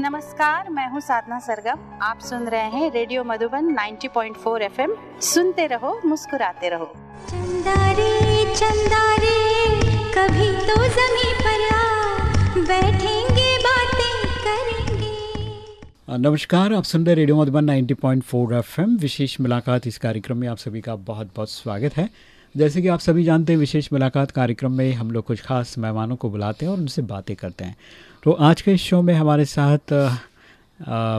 नमस्कार मैं हूँ साधना सरगम। आप सुन रहे हैं रेडियो मधुबन 90.4 एफएम। सुनते रहो मुस्कुराते रहो। चंदा रे चंदा रे कभी तो जमी पर आ। बैठेंगे बातें करेंगे। नमस्कार आप सुन रहे रेडियो मधुबन 90.4 एफएम। विशेष मुलाकात इस कार्यक्रम में आप सभी का बहुत बहुत स्वागत है। जैसे कि आप सभी जानते हैं विशेष मुलाकात कार्यक्रम में हम लोग कुछ खास मेहमानों को बुलाते हैं और उनसे बातें करते हैं। तो आज के शो में हमारे साथ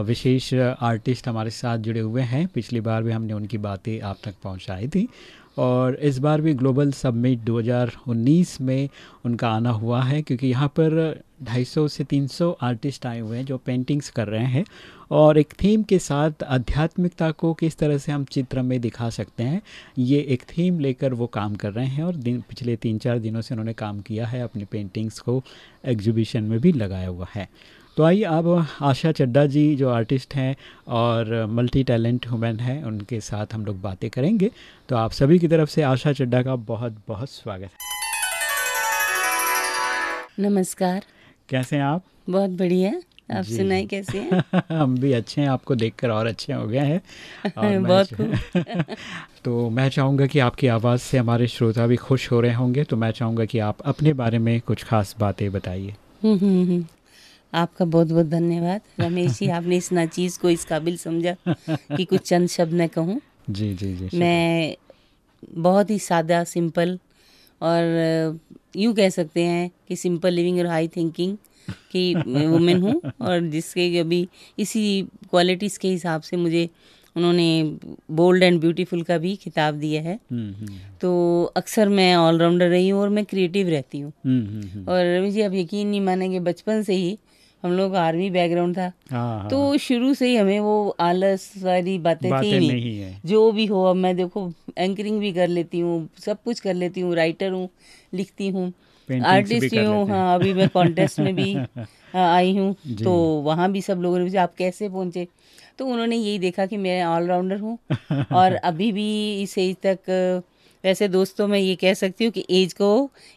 विशेष आर्टिस्ट हमारे साथ जुड़े हुए हैं। पिछली बार भी हमने उनकी बातें आप तक पहुंचाई थी। और इस बार भी ग्लोबल सबमिट 2019 में उनका आना हुआ है, क्योंकि यहाँ पर 250 से 300 आर्टिस्ट आए हुए हैं जो पेंटिंग्स कर रहे हैं। और एक थीम के साथ आध्यात्मिकता को किस तरह से हम चित्र में दिखा सकते हैं, ये एक थीम लेकर वो काम कर रहे हैं और दिन, पिछले तीन चार दिनों से उन्होंने काम किया है, अपनी पेंटिंग्स को एग्जीबिशन में भी लगाया हुआ है। तो आइए अब आशा चड्डा जी जो आर्टिस्ट हैं और मल्टी टैलेंट वुमेन हैं उनके साथ हम लोग बातें करेंगे। तो आप सभी की तरफ़ से आशा चड्डा का बहुत बहुत स्वागत है। नमस्कार। कैसे हैं आप? बहुत बढ़िया। आप सुनाए कैसे हैं? हम भी अच्छे हैं आपको देखकर और अच्छे हो गए हैं। बहुत तो मैं चाहूँगा कि आपकी आवाज़ से हमारे श्रोता भी खुश हो रहे होंगे तो मैं चाहूँगा कि आप अपने बारे में कुछ खास बातें बताइए। हम्म, हम्म, हम्म। आपका बहुत बहुत धन्यवाद। रमेश जी आपने इस नाचीज़ को इस काबिल समझा कि कुछ चंद शब्द मैं कहूँ। जी जी जी मैं बहुत ही सादा सिंपल और यूँ कह सकते हैं कि सिंपल लिविंग और हाई थिंकिंग की वुमेन हूँ और जिसके अभी इसी क्वालिटीज़ के हिसाब से मुझे उन्होंने बोल्ड एंड ब्यूटीफुल का भी खिताब दिया है। हम्म, हम्म, तो अक्सर मैं ऑलराउंडर रही हूँ और मैं क्रिएटिव रहती हूँ। हम्म, हम्म, हम्म। और रवि जी आप यकीन नहीं मानेंगे बचपन से ही हम लोग का आर्मी बैकग्राउंड था। हाँ हाँ, तो शुरू से ही हमें वो आलस वाली बातें थी नहीं। नहीं है। जो भी हो अब मैं देखो एंकरिंग भी कर लेती हूँ सब कुछ कर लेती हूँ राइटर हूँ लिखती हूँ आर्टिस्ट हूँ हाँ। अभी मैं कॉन्टेस्ट में भी आई हूँ। तो वहाँ भी सब लोगों ने पूछा आप कैसे पहुँचे? तो उन्होंने यही देखा कि मैं ऑलराउंडर हूँ। और अभी भी इस एज तक वैसे दोस्तों मैं ये कह सकती हूँ कि एज को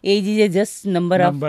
age is a just number of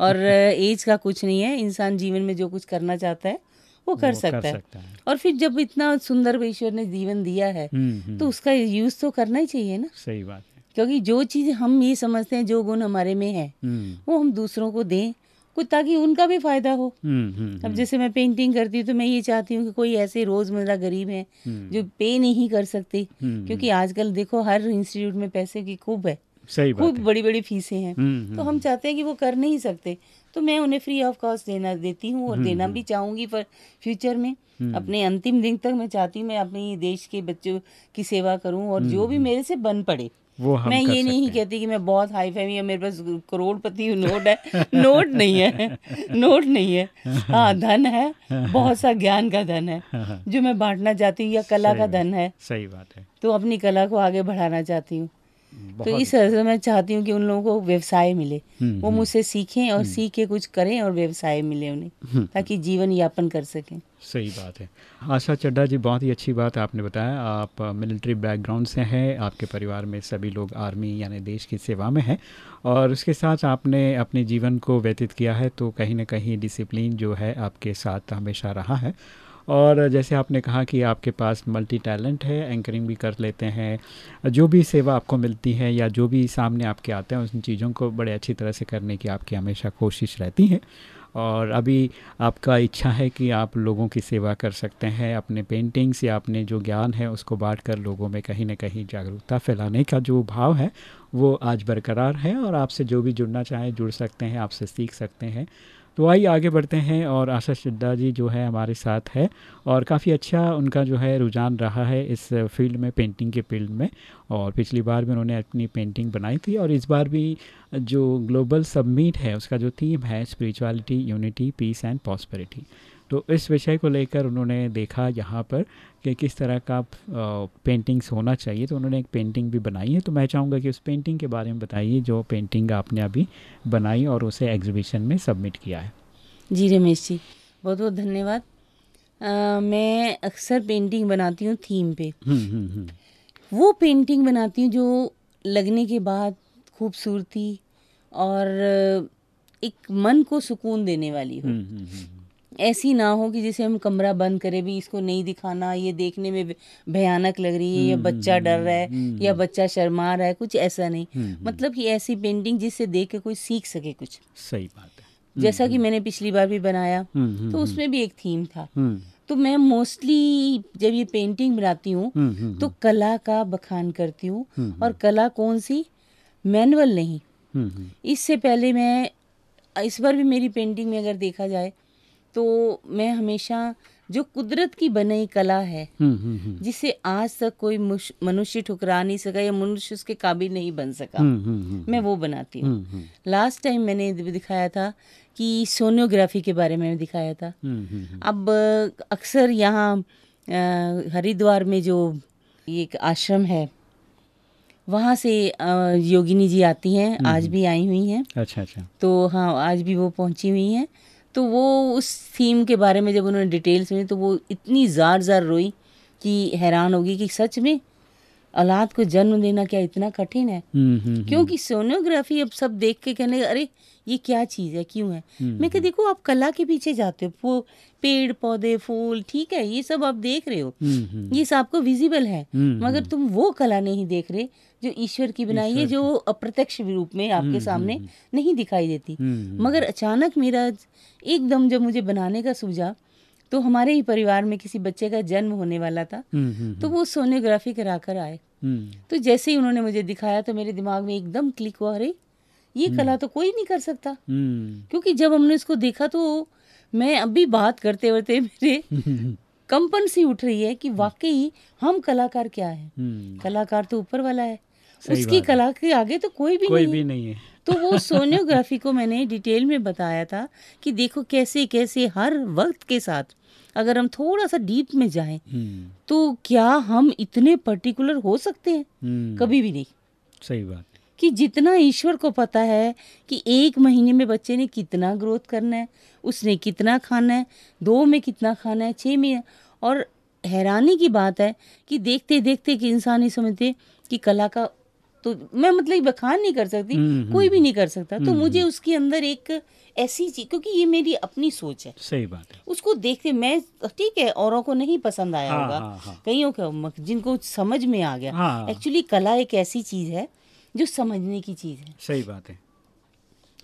और एज का कुछ नहीं है इंसान जीवन में जो कुछ करना चाहता है वो कर वो सकता कर है। सकता है। और फिर जब इतना सुंदर ईश्वर ने जीवन दिया है हम्म, हम्म, तो उसका यूज़ तो करना ही चाहिए ना। सही बात है। क्योंकि जो चीज़ हम ये समझते हैं जो गुण हमारे में है हम्म, वो हम दूसरों को दें कुछ ताकि उनका भी फ़ायदा हो। हम्म, हम्म, अब हम्म, जैसे मैं पेंटिंग करती हूँ तो मैं ये चाहती हूँ कि कोई ऐसे रोज़मर्रा गरीब है जो पे नहीं कर सकते क्योंकि आजकल देखो हर इंस्टीट्यूट में पैसे की खूब है। सही खूब बड़ी बड़ी फीसें हैं। तो हम चाहते हैं कि वो कर नहीं सकते। तो मैं उन्हें फ्री ऑफ़ कॉस्ट देना देती हूँ और देना। भी चाहूँगी पर फ्यूचर में। अपने अंतिम दिन तक मैं चाहती हूँ मैं अपने देश के बच्चों की सेवा करूँ और जो भी मेरे से बन पड़े। वो हम मैं कर ये नहीं कहती कि मैं बहुत हाई फैमी है मेरे पास करोड़पति नोट है। नोट नहीं है। नोट नहीं है। हाँ धन है। बहुत सा ज्ञान का धन है जो मैं बांटना चाहती हूँ या कला का धन है। सही बात है। तो अपनी कला को आगे बढ़ाना चाहती हूँ। तो इस तरह से मैं चाहती हूँ कि उन लोगों को व्यवसाय मिले। हम्म, वो मुझसे सीखें और सीख के कुछ करें और व्यवसाय मिले उन्हें हम्म। ताकि जीवन यापन कर सकें। सही बात है। आशा चड्डा जी बहुत ही अच्छी बात आपने बताया। आप मिलिट्री बैकग्राउंड से हैं आपके परिवार में सभी लोग आर्मी यानी देश की सेवा में हैं और उसके साथ आपने अपने जीवन को व्यतीत किया है तो कहीं ना कहीं डिसिप्लिन जो है आपके साथ हमेशा रहा है। और जैसे आपने कहा कि आपके पास मल्टी टैलेंट है एंकरिंग भी कर लेते हैं, जो भी सेवा आपको मिलती है या जो भी सामने आपके आते हैं, उन चीज़ों को बड़े अच्छी तरह से करने की आपकी हमेशा कोशिश रहती है। और अभी आपका इच्छा है कि आप लोगों की सेवा कर सकते हैं, अपने पेंटिंग्स या अपने जो ज्ञान है, उसको बांट कर लोगों में कहीं ना कहीं जागरूकता फैलाने का जो भाव है, वो आज बरकरार है। और आपसे जो भी जुड़ना चाहे, जुड़ सकते हैं, आपसे सीख सकते हैं। तो आइए आगे बढ़ते हैं और आशा सिद्धा जी जो है हमारे साथ है और काफ़ी अच्छा उनका जो है रुझान रहा है इस फ़ील्ड में पेंटिंग के फ़ील्ड में और पिछली बार भी उन्होंने अपनी पेंटिंग बनाई थी और इस बार भी जो ग्लोबल सबमिट है, उसका जो थीम है spirituality unity peace and prosperity तो इस विषय को लेकर उन्होंने देखा यहाँ पर कि किस तरह का पेंटिंग्स होना चाहिए। तो उन्होंने एक पेंटिंग भी बनाई है। तो मैं चाहूँगा कि उस पेंटिंग के बारे में बताइए जो पेंटिंग आपने अभी बनाई और उसे एग्जीबिशन में सबमिट किया है। जी रमेश जी बहुत बहुत धन्यवाद मैं अक्सर पेंटिंग बनाती हूँ थीम पे। हम्म, हम्म, हम्म। वो पेंटिंग बनाती हूँ जो लगने के बाद खूबसूरती और एक मन को सुकून देने वाली हो। हम्म, हम्म, हम्म, ऐसी ना हो कि जैसे हम कमरा बंद करें भी इसको नहीं दिखाना ये देखने में भयानक लग रही है या बच्चा डर रहा है या बच्चा शर्मा रहा है कुछ ऐसा नहीं। मतलब कि ऐसी पेंटिंग जिससे देख के कोई सीख सके कुछ। सही बात है। जैसा कि मैंने पिछली बार भी बनाया हम्म, हम्म, तो उसमें भी एक थीम था। हम्म, तो मैं मोस्टली जब ये पेंटिंग बनाती हूँ हम्म, हम्म, तो कला का बखान करती हूँ। और कला कौन सी? मैनुअल नहीं। हम्म, हम्म, इससे पहले मैं इस बार भी मेरी पेंटिंग में अगर देखा जाए तो मैं हमेशा जो कुदरत की बनाई कला है हम्म, हम्म, हम्म, जिसे आज तक कोई मनुष्य ठुकरा नहीं सका या मनुष्य उसके काबिल नहीं बन सका मैं वो बनाती हूँ। लास्ट टाइम मैंने दिखाया था कि सोनियोग्राफी के बारे में दिखाया था। अब अक्सर यहाँ हरिद्वार में जो एक आश्रम है वहाँ से योगिनी जी आती हैं आज भी आई हुई हैं। अच्छा अच्छा। तो हाँ आज भी वो पहुँची हुई हैं। तो वो उस थीम के बारे में जब उन्होंने डिटेल्स में तो वो इतनी जार जार रोई कि हैरान होगी कि सच में औलाद को जन्म देना क्या इतना कठिन है? हम्म, हम्म, क्योंकि सोनोग्राफी अब सब देख के कहने अरे ये क्या चीज़ है? क्यों है? मैं कह देखो आप कला के पीछे जाते हो वो पेड़ पौधे फूल ठीक है ये सब आप देख रहे हो। हम्म, हम्म, ये सब आपको विजिबल है। हम्म, मगर तुम वो कला नहीं देख रहे जो ईश्वर की बनाई है जो अप्रत्यक्ष रूप में आपके सामने नहीं दिखाई देती। हम्म, मगर अचानक मेरा एकदम जब मुझे बनाने का सूझा तो हमारे ही परिवार में किसी बच्चे का जन्म होने वाला था हम्म, हम्म, तो वो सोनोग्राफी करा कर आए। हम्म, तो जैसे ही उन्होंने मुझे दिखाया तो मेरे दिमाग में एकदम क्लिक हुआ अरे ये कला तो कोई नहीं कर सकता। हम्म, क्योंकि जब हमने इसको देखा तो मैं अभी बात करते वरते मेरे कंपन सी उठ रही है कि वाकई हम कलाकार क्या है? हम्म, कलाकार तो ऊपर वाला है। उसकी कला के आगे तो कोई भी कोई नहीं भी है। नहीं है। तो वो सोनियोग्राफी को मैंने डिटेल में बताया था कि देखो कैसे कैसे हर वक्त के साथ अगर हम थोड़ा सा डीप में जाएँ हम्म, तो क्या हम इतने पर्टिकुलर हो सकते हैं? हम्म, कभी भी नहीं। सही बात। कि जितना ईश्वर को पता है कि एक महीने में बच्चे ने कितना ग्रोथ करना है उसने कितना खाना है दो में कितना खाना है छः में और हैरानी की बात है कि देखते देखते कि इंसान ही समझते कि कला का तो मैं मतलब बखान नहीं कर सकती हम्म, कोई भी नहीं कर सकता। तो मुझे उसके अंदर एक ऐसी चीज़ क्योंकि ये मेरी अपनी सोच है। सही बात है। उसको देखते मैं ठीक है औरों को नहीं पसंद आया हाँ, होगा। हाँ, हाँ। कईयों को जिनको समझ में आ गया। एक्चुअली कला एक ऐसी चीज़ है जो समझने की चीज़ है। सही बात है।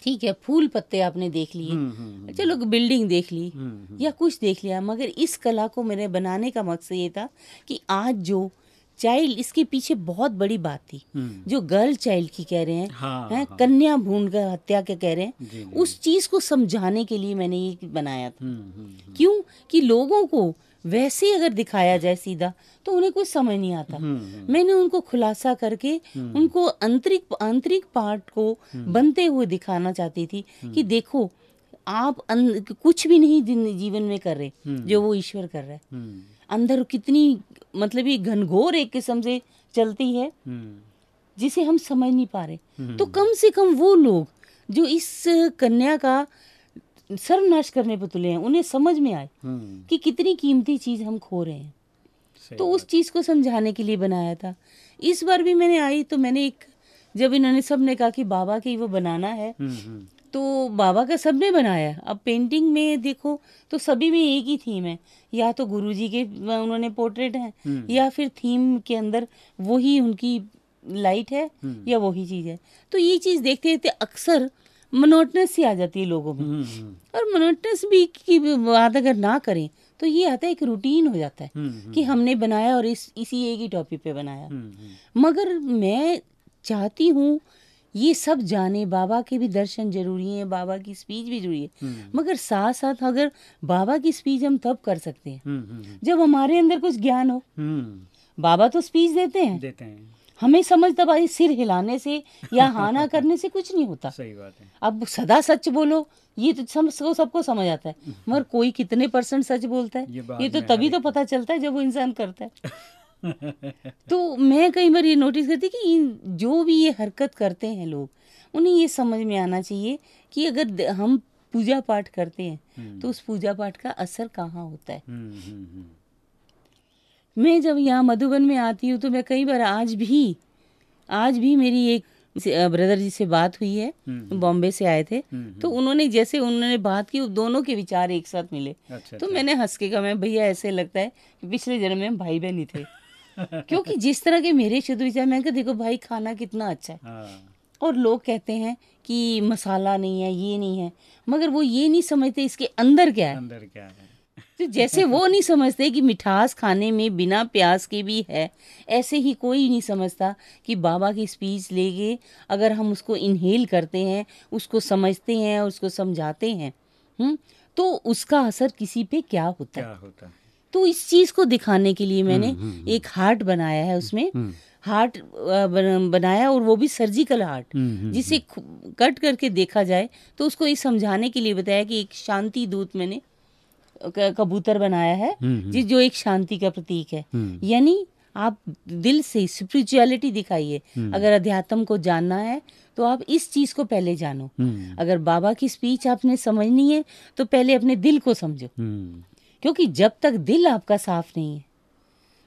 ठीक है फूल पत्ते आपने देख लिए। हम्म, हम्म, चलो बिल्डिंग देख ली हम्म, या कुछ देख लिया मगर इस कला को मेरे बनाने का मकसद ये था कि आज जो चाइल्ड इसके पीछे बहुत बड़ी बात थी। हम्म, जो गर्ल चाइल्ड की कह रहे हैं हाँ, हैं हाँ। कन्या भ्रूण का हत्या के कह रहे हैं उस चीज़ को समझाने के लिए मैंने ये बनाया था। हम्म, हम्म, क्यों? कि लोगों को वैसे ही अगर दिखाया जाए सीधा तो उन्हें कुछ समझ नहीं आता। हम्म, मैंने उनको खुलासा करके उनको आंतरिक आंतरिक पार्ट को बनते हुए दिखाना चाहती थी कि देखो आप कुछ भी नहीं जीवन में कर रहे जो वो ईश्वर कर रहा है। हम्म, अंदर कितनी मतलब ये घनघोर एक किस्म से चलती है हम्म, जिसे हम समझ नहीं पा रहे। तो कम से कम वो लोग जो इस कन्या का सर्वनाश करने पर तुले हैं उन्हें समझ में आए हम्म, कि कितनी कीमती चीज़ हम खो रहे हैं। तो उस चीज़ को समझाने के लिए बनाया था। इस बार भी मैंने आई तो मैंने एक जब इन्होंने सबने कहा कि बाबा की वो बनाना है हम्म, हम्म, तो बाबा का सबने बनाया। अब पेंटिंग में देखो तो सभी में एक ही थीम है। या तो गुरुजी के उन्होंने पोर्ट्रेट हैं या फिर थीम के अंदर वही उनकी लाइट है या वही चीज़ है। तो ये चीज़ देखते देखते अक्सर मोनोटनेस ही आ जाती है लोगों में। हम्म, हम्म, और मोनोटनेस भी की बात अगर ना करें तो ये आता है एक रूटीन हो जाता है हम्म, कि हमने बनाया और इस इसी एक ही टॉपिक पे बनाया। मगर मैं चाहती हूँ ये सब जाने बाबा के भी दर्शन ज़रूरी हैं बाबा की स्पीच भी ज़रूरी है। मगर साथ साथ अगर बाबा की स्पीच हम तब कर सकते हैं जब हमारे अंदर कुछ ज्ञान हो। बाबा तो स्पीच देते हैं। देते हैं। हमें समझ तब आई सिर हिलाने से या हाना करने से कुछ नहीं होता। सही बात है। अब सदा सच बोलो ये तो सब सबको सबको समझ आता है। मगर कोई कितने परसेंट सच बोलता है बाद ये तो तभी तो पता चलता है जब वो इंसान करता है। तो मैं कई बार ये नोटिस करती कि जो भी ये हरकत करते हैं लोग उन्हें ये समझ में आना चाहिए कि अगर हम पूजा पाठ करते हैं तो उस पूजा पाठ का असर कहाँ होता है। हम्म, हम्म, हम्म, मैं जब यहाँ मधुबन में आती हूँ तो मैं कई बार आज भी आज भी मेरी एक ब्रदर जी से बात हुई है। बॉम्बे से आए थे। तो उन्होंने जैसे उन्होंने बात की दोनों के विचार एक साथ मिले। अच्छा, तो मैंने हंस के कहा मैं भैया ऐसे लगता है कि पिछले जन्म में हम भाई बहन ही थे। क्योंकि जिस तरह के मेरे शुद्ध विचार मैं कहा देखो भाई खाना कितना अच्छा है। हाँ, और लोग कहते हैं कि मसाला नहीं है ये नहीं है। मगर वो ये नहीं समझते इसके अंदर क्या है। अंदर क्या है। तो जैसे वो नहीं समझते कि मिठास खाने में बिना प्याज के भी है ऐसे ही कोई नहीं समझता कि बाबा की स्पीच लेके अगर हम उसको इनहेल करते हैं उसको समझते हैं और उसको समझाते हैं हुँ? तो उसका असर किसी पे क्या होता है? क्या होता है? तो इस चीज़ को दिखाने के लिए मैंने एक हार्ट बनाया है उसमें। हार्ट बनाया और वो भी सर्जिकल हार्ट जिसे कट करके देखा जाए तो उसको ये समझाने के लिए बताया कि एक शांति दूत मैंने कबूतर बनाया है जिस जो एक शांति का प्रतीक है। यानी आप दिल से स्पिरिचुअलिटी दिखाइए। अगर अध्यात्म को जानना है तो आप इस चीज़ को पहले जानो। अगर बाबा की स्पीच आपने समझनी है तो पहले अपने दिल को समझो। हम्म, क्योंकि जब तक दिल आपका साफ़ नहीं है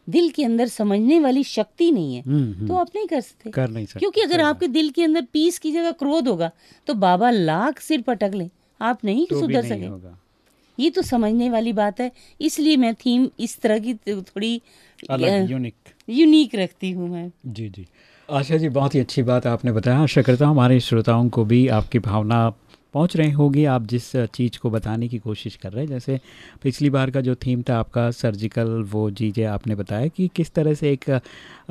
दिल के अंदर समझने वाली शक्ति नहीं है हम्म, तो आप नहीं कर सकते। कर नहीं सकते क्योंकि अगर आपके दिल के अंदर पीस की जगह क्रोध होगा तो बाबा लाख सिर पटक ले। आप नहीं तो सुधर सके। ये तो समझने वाली बात है इसलिए मैं थीम इस तरह की थोड़ी अलग यूनिक यूनिक रखती हूँ मैं। जी जी। आशा जी बहुत ही अच्छी बात आपने बताया। आशा करता हूँ हमारे श्रोताओं को भी आपकी भावना पहुँच रही होगी आप जिस चीज़ को बताने की कोशिश कर रहे हैं। जैसे पिछली बार का जो थीम था आपका सर्जिकल वो चीज़ें आपने बताया कि किस तरह से एक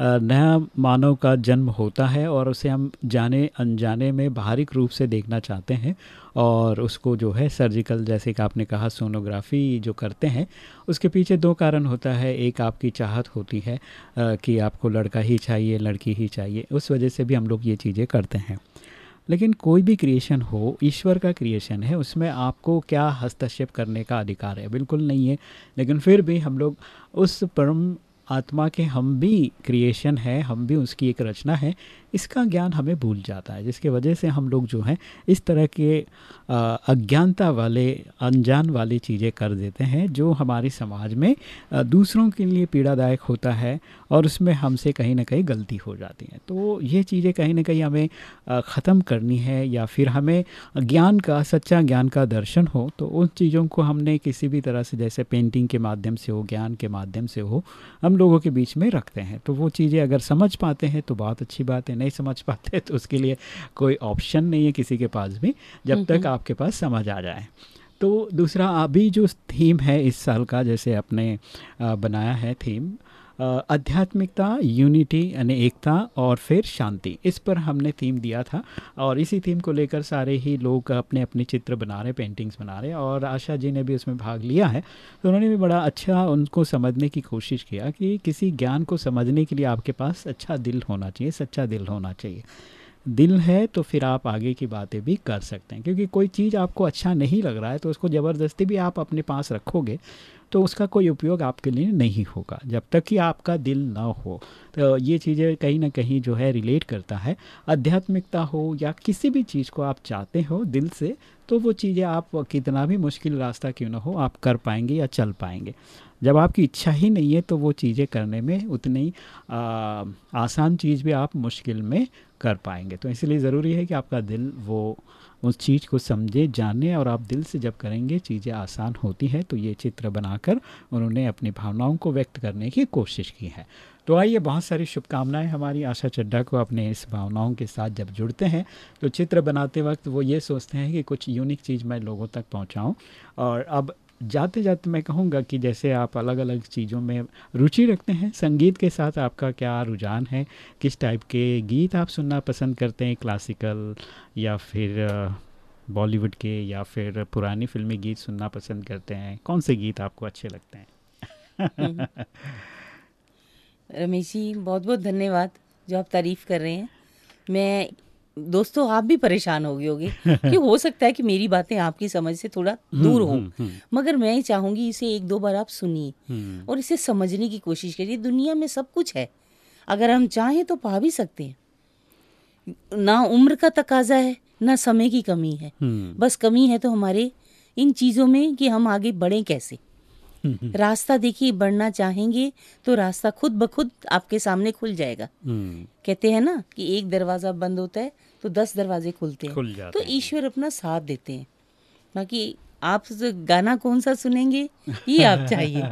नया मानव का जन्म होता है और उसे हम जाने, अनजाने में बाहरिक रूप से देखना चाहते हैं और उसको जो है सर्जिकल जैसे कि आपने कहा सोनोग्राफी जो करते हैं, उसके पीछे दो कारण होता है। एक आपकी चाहत होती है कि आपको लड़का ही चाहिए, लड़की ही चाहिए, उस वजह से भी हम लोग ये चीज़ें करते हैं। लेकिन कोई भी क्रिएशन हो, ईश्वर का क्रिएशन है, उसमें आपको क्या हस्तक्षेप करने का अधिकार है? बिल्कुल नहीं है। लेकिन फिर भी हम लोग उस परम आत्मा के हम भी क्रिएशन है, हम भी उसकी एक रचना है, इसका ज्ञान हमें भूल जाता है, जिसके वजह से हम लोग जो हैं, इस तरह के अज्ञानता वाले, अनजान वाली चीज़ें कर देते हैं, जो हमारे समाज में दूसरों के लिए पीड़ादायक होता है और उसमें हमसे कहीं ना कहीं गलती हो जाती है। तो ये चीज़ें कहीं ना कहीं हमें ख़त्म करनी है या फिर हमें ज्ञान का, सच्चा ज्ञान का दर्शन हो तो उन चीज़ों को हमने किसी भी तरह से, जैसे पेंटिंग के माध्यम से हो, ज्ञान के माध्यम से हो, हम लोगों के बीच में रखते हैं। तो वो चीज़ें अगर समझ पाते हैं तो बहुत अच्छी बात है। नहीं समझ पाते तो उसके लिए कोई ऑप्शन नहीं है किसी के पास भी जब तक आपके पास समझ आ जाए। तो दूसरा अभी जो थीम है इस साल का जैसे आपने बनाया है थीम आध्यात्मिकता यूनिटी यानी एकता और फिर शांति। इस पर हमने थीम दिया था और इसी थीम को लेकर सारे ही लोग अपने अपने चित्र बना रहे पेंटिंग्स बना रहे और आशा जी ने भी उसमें भाग लिया है। तो उन्होंने भी बड़ा अच्छा उनको समझने की कोशिश किया कि किसी ज्ञान को समझने के लिए आपके पास अच्छा दिल होना चाहिए, सच्चा दिल होना चाहिए। दिल है तो फिर आप आगे की बातें भी कर सकते हैं। क्योंकि कोई चीज़ आपको अच्छा नहीं लग रहा है तो उसको ज़बरदस्ती भी आप अपने पास रखोगे तो उसका कोई उपयोग आपके लिए नहीं होगा, जब तक कि आपका दिल ना हो। तो ये चीज़ें कहीं ना कहीं जो है रिलेट करता है। आध्यात्मिकता हो या किसी भी चीज़ को आप चाहते हो दिल से तो वो चीज़ें आप कितना भी मुश्किल रास्ता क्यों ना हो आप कर पाएँगे या चल पाएँगे। जब आपकी इच्छा ही नहीं है तो वो चीज़ें करने में उतनी आ, आसान चीज़ भी आप मुश्किल में कर पाएँगे। तो इसलिए ज़रूरी है कि आपका दिल वो उस चीज़ को समझे, जाने और आप दिल से जब करेंगे, चीज़ें आसान होती हैं तो ये चित्र बनाकर उन्होंने अपनी भावनाओं को व्यक्त करने की कोशिश की है। तो आइए, बहुत सारी शुभकामनाएँ हमारी। आशा चड्डा को अपने इस भावनाओं के साथ जब जुड़ते हैं तो चित्र बनाते वक्त वो ये सोचते हैं कि कुछ यूनिक चीज़ मैं लोगों तक पहुंचाऊं। और अब जाते जाते मैं कहूँगा कि जैसे आप अलग अलग चीज़ों में रुचि रखते हैं, संगीत के साथ आपका क्या रुझान है? किस टाइप के गीत आप सुनना पसंद करते हैं? क्लासिकल या फिर बॉलीवुड के या फिर पुरानी फिल्मी गीत सुनना पसंद करते हैं? कौन से गीत आपको अच्छे लगते हैं? रमेश जी बहुत बहुत धन्यवाद जो आप तारीफ़ कर रहे हैं। मैं दोस्तों आप भी परेशान हो गए होगे कि हो सकता है कि मेरी बातें आपकी समझ से थोड़ा दूर हो। मगर मैं ही चाहूँगी इसे एक दो बार आप सुनिए और इसे समझने की कोशिश करिए। दुनिया में सब कुछ है। अगर हम चाहें तो पा भी सकते हैं। ना उम्र का तकाजा है ना समय की कमी है। हम्म, बस कमी है तो हमारे इन चीज़ों में कि हम आगे बढ़ें कैसे? रास्ता देखिए बढ़ना चाहेंगे तो रास्ता खुद ब खुद आपके सामने खुल जाएगा। हम्म, कहते हैं ना कि एक दरवाज़ा बंद होता है तो दस दरवाजे खुलते हैं। खुल तो ईश्वर अपना साथ देते हैं। बाकी आप गाना कौन सा सुनेंगे? ये आप चाहिए।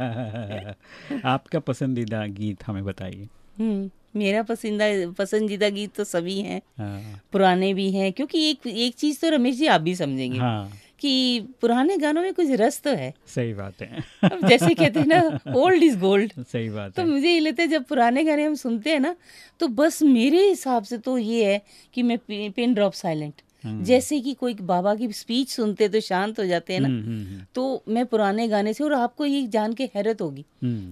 आपका पसंदीदा गीत हमें बताइए। हम्म मेरा पसंदीदा पसंदीदा गीत तो सभी हैं। हाँ, पुराने भी हैं क्योंकि एक एक चीज़ तो रमेश जी आप भी समझेंगे। हाँ। कि पुराने गानों में कुछ रस तो है। सही बात है। अब जैसे कहते हैं ना ओल्ड इज़ गोल्ड सही बात तो है। मुझे ये लगता है जब पुराने गाने हम सुनते हैं ना तो बस मेरे हिसाब से तो ये है कि मैं पिन ड्रॉप साइलेंट जैसे कि कोई बाबा की स्पीच सुनते तो शांत हो जाते हैं ना। हम्म, हम्म, हम्म, तो मैं पुराने गाने से और आपको ये जान के हैरत होगी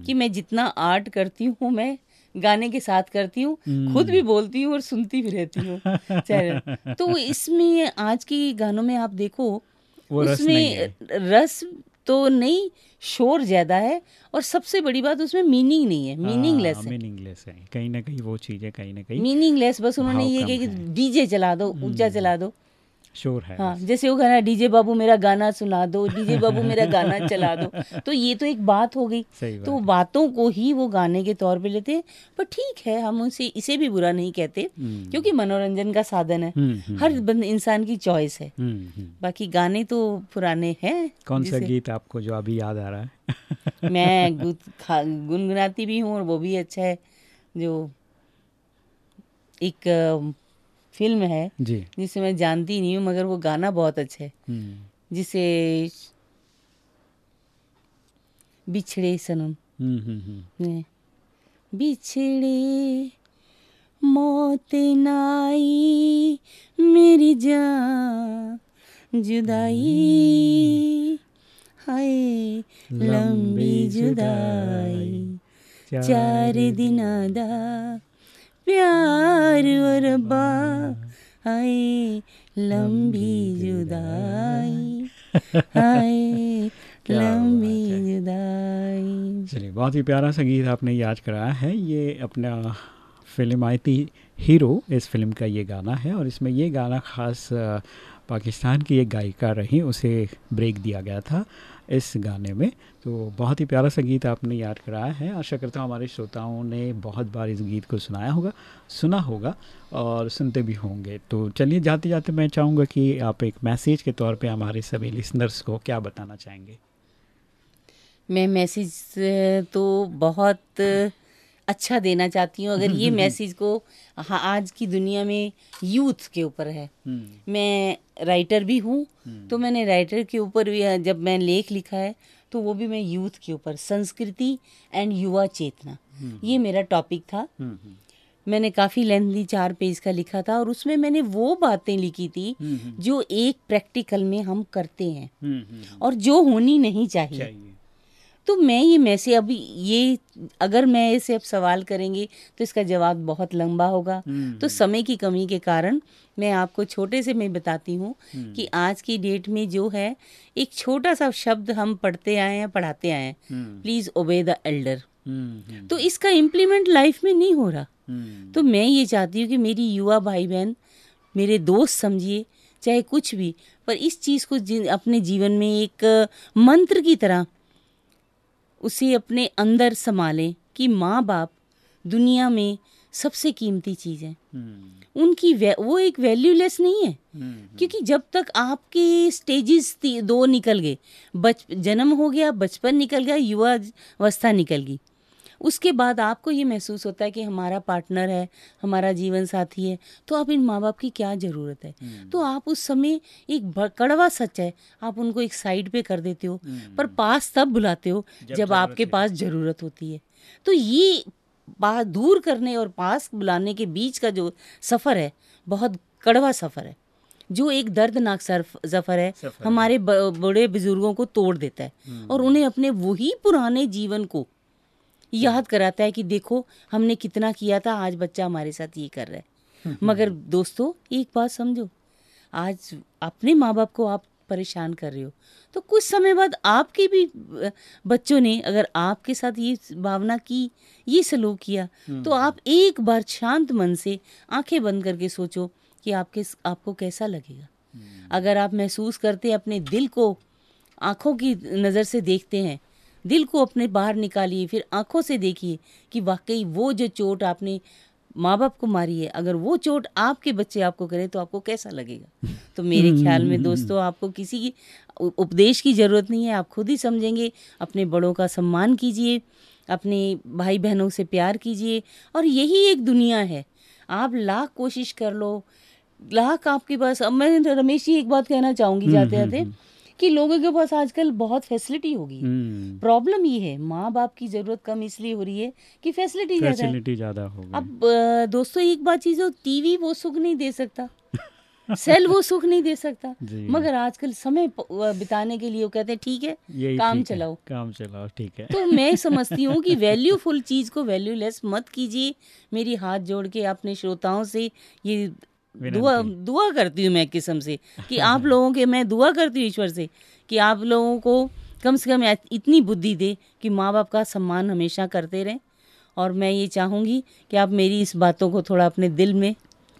कि मैं जितना आर्ट करती हूँ मैं गाने के साथ करती हूँ खुद भी बोलती हूँ और सुनती भी रहती हूँ। तो इसमें आज के गानों में आप देखो वो रस नहीं है। उसमें रस तो नहीं शोर ज़्यादा है और सबसे बड़ी बात उसमें मीनिंग नहीं है मीनिंगलेस है मीनिंगलेस है। कहीं ना कहीं वो चीज़ें कहीं ना कहीं मीनिंगलेस बस उन्होंने ये कि हम्म। डीजे चला दो ऊँचा चला दो। शोर है हाँ जैसे वो गाना डीजे बाबू मेरा गाना सुना दो डीजे बाबू मेरा गाना चला दो। तो ये तो एक बात हो गई। सही बात तो बातों को ही वो गाने के तौर पे लेते हैं। पर ठीक है हम उसे इसे भी बुरा नहीं कहते हम्म, क्योंकि मनोरंजन का साधन है। हम्म, हम्म, हर बंद इंसान की चॉइस है। बाकी गाने तो पुराने हैं कौन सा गीत आपको जो अभी याद आ रहा है? मैं गुनगुनाती भी हूँ और वो भी अच्छा है जो एक फ़िल्म है जी। जिसे मैं जानती नहीं हूँ मगर वो गाना बहुत अच्छा है। हम्म, जिसे बिछड़े सनम। हम्म, हम्म, बिछड़े मौत नाई मेरी जान जुदाई। हाय लंबी जुदाई। चार दिन दा प्यार और रब्बा हाय लंबी जुदाई। हाय लंबी जुदाई। चलिए बहुत ही प्यारा संगीत आपने याद कराया है। ये अपना फ़िल्म आई थी हीरो इस फ़िल्म का ये गाना है और इसमें ये गाना ख़ास पाकिस्तान की एक गायिका रही उसे ब्रेक दिया गया था। इस गाने में। तो बहुत ही प्यारा सा गीत आपने याद कराया है। आशा करता हूँ हमारे श्रोताओं ने बहुत बार इस गीत को सुनाया होगा, सुना होगा और सुनते भी होंगे। तो चलिए, जाते जाते मैं चाहूँगा कि आप एक मैसेज के तौर पे हमारे सभी लिसनर्स को क्या बताना चाहेंगे? मैं मैसेज तो बहुत अच्छा देना चाहती हूँ अगर ये मैसेज को हाँ आज की दुनिया में यूथ के ऊपर है। मैं राइटर भी हूँ तो मैंने राइटर के ऊपर भी जब मैं लेख लिखा है तो वो भी मैं यूथ के ऊपर संस्कृति एंड युवा चेतना। ये मेरा टॉपिक था। मैंने काफ़ी लेंथी चार पेज का लिखा था और उसमें मैंने वो बातें लिखी थी जो एक प्रैक्टिकल में हम करते हैं और जो होनी नहीं चाहिए। चाहिए। तो मैं ये मैसेज अभी ये अगर मैं इसे अब सवाल करेंगे तो इसका जवाब बहुत लंबा होगा। तो समय की कमी के कारण मैं आपको छोटे से मैं बताती हूँ कि आज की डेट में जो है एक छोटा सा शब्द हम पढ़ते आए हैं पढ़ाते आए हैं। प्लीज़ ओबे द एल्डर तो इसका इम्प्लीमेंट लाइफ में नहीं हो रहा। तो मैं ये चाहती हूँ कि मेरी युवा भाई बहन मेरे दोस्त समझिए चाहे कुछ भी पर इस चीज़ को जी- अपने जीवन में एक मंत्र की तरह उसे अपने अंदर संभालें कि माँ बाप दुनिया में सबसे कीमती चीज़ है। उनकी वे, एक वैल्यूलेस नहीं है। क्योंकि जब तक आपके स्टेजेस दो निकल गए बच जन्म हो गया बचपन निकल गया युवा अवस्था निकल गई। उसके बाद आपको ये महसूस होता है कि हमारा पार्टनर है हमारा जीवन साथी है तो आप इन माँ बाप की क्या ज़रूरत है? तो आप उस समय एक कड़वा सच है आप उनको एक साइड पे कर देते हो पर पास तब बुलाते हो जब, जब आपके पास ज़रूरत होती है। तो ये बात दूर करने और पास बुलाने के बीच का जो सफ़र है बहुत कड़वा सफ़र है जो एक दर्दनाक सफ़र है हमारे बड़े बुज़ुर्गों को तोड़ देता है और उन्हें अपने वही पुराने जीवन को याद कराता है कि देखो हमने कितना किया था आज बच्चा हमारे साथ ये कर रहा है। मगर दोस्तों एक बात समझो आज अपने माँ बाप को आप परेशान कर रहे हो तो कुछ समय बाद आपके भी बच्चों ने अगर आपके साथ ये भावना की ये सलूक किया तो आप एक बार शांत मन से आँखें बंद करके सोचो कि आपके आपको कैसा लगेगा। अगर आप महसूस करते अपने दिल को आँखों की नज़र से देखते हैं दिल को अपने बाहर निकालिए फिर आँखों से देखिए कि वाकई वो जो चोट आपने माँ बाप को मारी है अगर वो चोट आपके बच्चे आपको करे तो आपको कैसा लगेगा? तो मेरे ख्याल में दोस्तों आपको किसी की उपदेश की ज़रूरत नहीं है आप खुद ही समझेंगे। अपने बड़ों का सम्मान कीजिए अपने भाई बहनों से प्यार कीजिए और यही एक दुनिया है। आप लाख कोशिश कर लो लाख आपके पास अब मैं रमेश जी एक बात कहना चाहूँगी जाते जाते कि लोगों के पास आजकल बहुत फैसिलिटी होगी। हम्म, प्रॉब्लम ये है माँ बाप की ज़रूरत कम इसलिए हो रही है कि फैसिलिटी फैसिलिटी ज़्यादा हो अब दोस्तों एक बात चीज़ हो टीवी वो सुख नहीं दे सकता। सेल वो सुख नहीं दे सकता। मगर आजकल समय बिताने के लिए वो कहते हैं ठीक है काम चलाओ। काम चलाओ ठीक है। तो मैं समझती हूँ कि वैल्यूफुल चीज़ को वैल्यूलेस मत कीजिए। मेरी हाथ जोड़ के अपने श्रोताओं से ये दुआ दुआ करती हूँ मैं एक किस्म से कि आप लोगों के मैं दुआ करती हूँ ईश्वर से कि आप लोगों को कम से कम इतनी बुद्धि दे कि माँ बाप का सम्मान हमेशा करते रहें। और मैं ये चाहूँगी कि आप मेरी इस बातों को थोड़ा अपने दिल में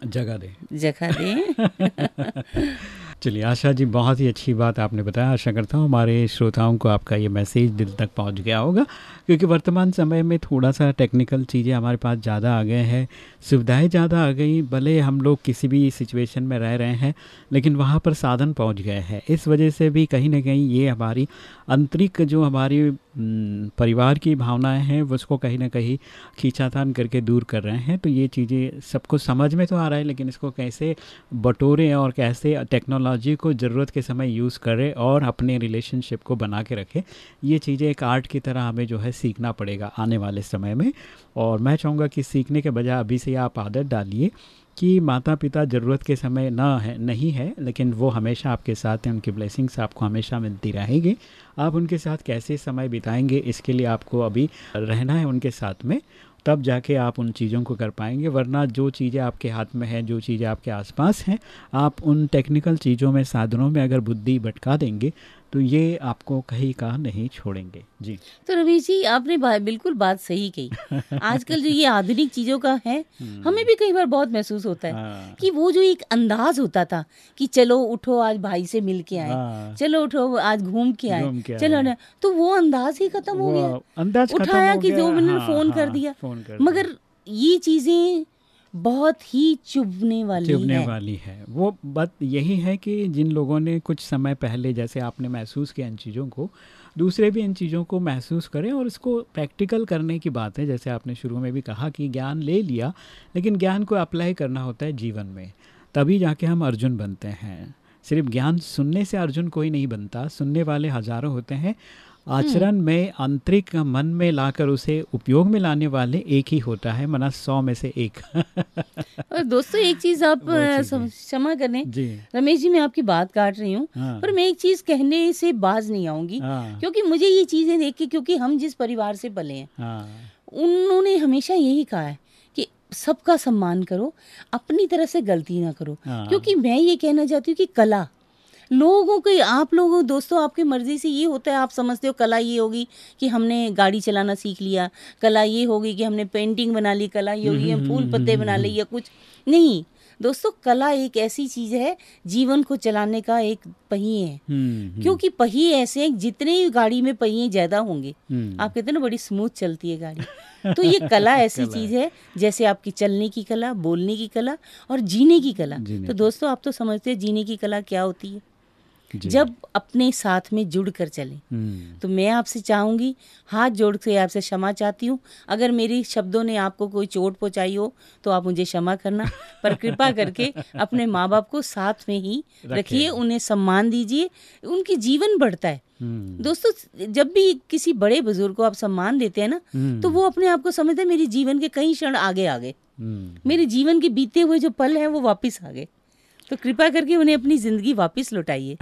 जगह दें। जगह दें। चलिए, आशा जी, बहुत ही अच्छी बात आपने बताया। आशा करता हूँ हमारे श्रोताओं को आपका ये मैसेज दिल तक पहुँच गया होगा, क्योंकि वर्तमान समय में थोड़ा सा टेक्निकल चीज़ें हमारे पास ज़्यादा आ गए हैं, सुविधाएँ ज़्यादा आ गई, भले हम लोग किसी भी सिचुएशन में रह रहे हैं, लेकिन वहाँ पर साधन पहुँच गए हैं। इस वजह से भी कहीं ना कहीं ये हमारी आंतरिक जो हमारी परिवार की भावनाएँ हैं उसको कहीं ना कहीं खींचातान करके दूर कर रहे हैं। तो ये चीज़ें सबको समझ में तो आ रहा है, लेकिन इसको कैसे बटोरें और कैसे टेक्नोलॉजी को ज़रूरत के समय यूज़ करें और अपने रिलेशनशिप को बना के रखें, ये चीज़ें एक आर्ट की तरह हमें जो है सीखना पड़ेगा आने वाले समय में। और मैं चाहूँगा कि सीखने के बजाय अभी से आप आदत डालिए कि माता पिता ज़रूरत के समय ना है, नहीं है, लेकिन वो हमेशा आपके साथ हैं, उनकी ब्लेसिंग्स आपको हमेशा मिलती रहेगी। आप उनके साथ कैसे समय बिताएँगे, इसके लिए आपको अभी रहना है उनके साथ में, तब जाके आप उन चीज़ों को कर पाएँगे, वरना जो चीज़ें आपके हाथ में हैं, जो चीज़ें आपके आसपास हैं, आप उन टेक्निकल चीज़ों में, साधनों में अगर बुद्धि भटका देंगे तो ये आपको कहीं का नहीं छोड़ेंगे। जी। तो रमेश जी आपने बा, बिल्कुल बात सही कही। आजकल जो ये आधुनिक चीज़ों का है हमें भी कई बार बहुत महसूस होता है हाँ। कि वो जो एक अंदाज होता था कि चलो उठो आज भाई से मिल के आए हाँ। चलो उठो आज घूम के आए चलो ना तो वो अंदाज ही खत्म हो गया। अंदाज उठाया कि दो मिनट हाँ, फ़ोन कर हाँ, दिया। फ़ोन कर दिया। मगर ये चीज़ें बहुत ही चुभने वाली चुभने है। वाली है। वो बात यही है कि जिन लोगों ने कुछ समय पहले जैसे आपने महसूस किया इन चीज़ों को दूसरे भी इन चीज़ों को महसूस करें और इसको प्रैक्टिकल करने की बात है। जैसे आपने शुरू में भी कहा कि ज्ञान ले लिया लेकिन ज्ञान को अप्लाई करना होता है जीवन में। तभी जाके हम अर्जुन बनते हैं। सिर्फ़ ज्ञान सुनने से अर्जुन कोई नहीं बनता। सुनने वाले हज़ारों होते हैं। आचरण में आंतरिक मन में लाकर उसे उपयोग में लाने वाले एक ही होता है मना सौ में से एक। और दोस्तों एक चीज़ आप। क्षमा करें रमेश जी मैं आपकी बात काट रही हूँ हाँ। पर मैं एक चीज़ कहने से बाज नहीं आऊँगी हाँ। क्योंकि मुझे ये चीज़ें देख के क्योंकि हम जिस परिवार से पले हैं हाँ। उन्होंने हमेशा यही कहा है कि सबका सम्मान करो अपनी तरह से गलती ना करो। हाँ। क्योंकि मैं ये कहना चाहती हूँ कि कला लोगों की आप लोगों दोस्तों आपकी मर्ज़ी से ये होता है आप समझते हो कला ये होगी कि हमने गाड़ी चलाना सीख लिया कला ये होगी कि हमने पेंटिंग बना ली कला ये होगी हम फूल पत्ते बना लिए या कुछ। नहीं दोस्तों कला एक ऐसी चीज़ है जीवन को चलाने का एक पहिए है। हम्म, हम्म, क्योंकि पहिए ऐसे हैं जितने ही गाड़ी में पहिए ज़्यादा होंगे हम्म, आप कहते हैं ना बड़ी स्मूथ चलती है गाड़ी। तो ये कला ऐसी चीज़ है जैसे आपकी चलने की कला बोलने की कला और जीने की कला। जीने तो दोस्तों आप तो समझते हैं जीने की कला क्या होती है? जब अपने साथ में जुड़ कर चले। हम्म, तो मैं आपसे चाहूँगी हाथ जोड़ के आपसे क्षमा चाहती हूँ। अगर मेरी शब्दों ने आपको कोई चोट पहुंचाई हो तो आप मुझे क्षमा करना। पर कृपा करके अपने माँ बाप को साथ में ही रखिए। उन्हें सम्मान दीजिए। उनकी जीवन बढ़ता है। हम्म, दोस्तों जब भी किसी बड़े बुज़ुर्ग को आप सम्मान देते हैं ना हम्म, तो वो अपने आप को समझते हैं मेरे जीवन के कई क्षण आगे आगे मेरे जीवन के बीते हुए जो पल हैं वो वापस आ गए। तो कृपा करके उन्हें अपनी ज़िंदगी वापस लौटाइए।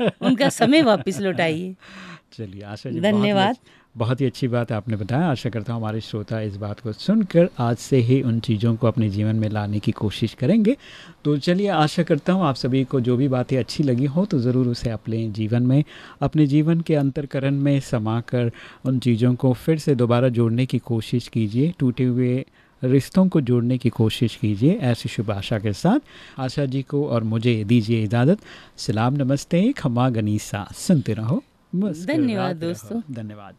उनका समय वापस लौटाइए। चलिए आशा जी धन्यवाद। बहुत ही अच्छी बात आपने बताया। आशा करता हूँ हमारे श्रोता इस बात को सुनकर आज से ही उन चीज़ों को अपने जीवन में लाने की कोशिश करेंगे। तो चलिए आशा करता हूँ आप सभी को जो भी बातें अच्छी लगी हो तो ज़रूर उसे अपने जीवन में अपने जीवन के अंतरकरण में समा कर उन चीज़ों को फिर से दोबारा जोड़ने की कोशिश कीजिए। टूटे हुए रिश्तों को जोड़ने की कोशिश कीजिए ऐसी शुभ आशा के साथ। आशा जी को और मुझे दीजिए इजाज़त। सलाम नमस्ते खमा गनीसा। सुनते रहो। धन्यवाद दोस्तों। धन्यवाद।